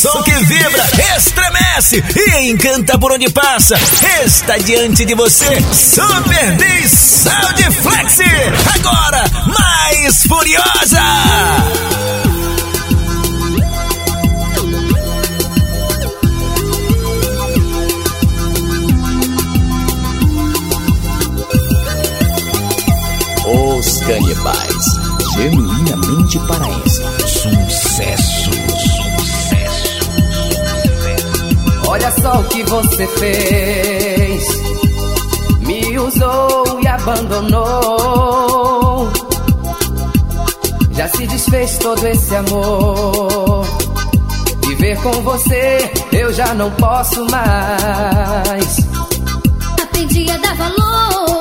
som que vibra, estremece e encanta por onde passa. Está diante de você, Super D Sound Flex. Agora, mais furiosa. Os Canibais, genuinamente paraense. Sucesso, só o que você fez. Me usou e abandonou. Já se desfez todo esse amor. Viver com você eu já não posso mais. Aprendi a dar valor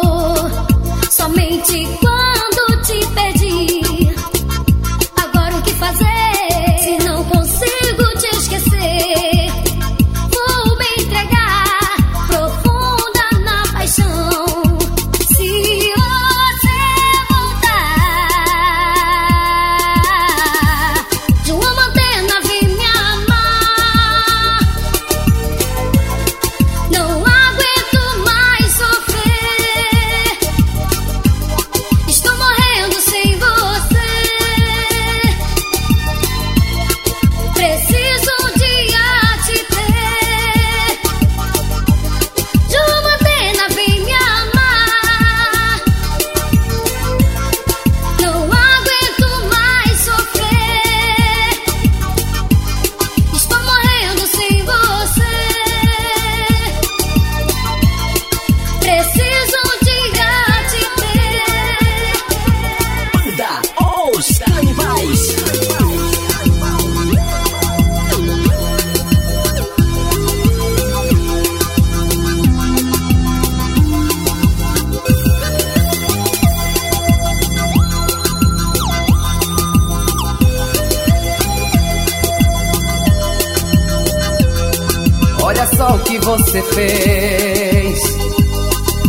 Olha só o que você fez.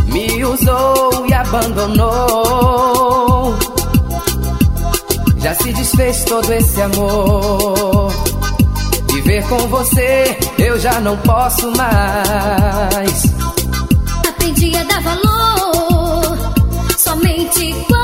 Me usou e abandonou. Já se desfez todo esse amor. Viver com você eu já não posso mais. Aprendi a dar valor somente quando.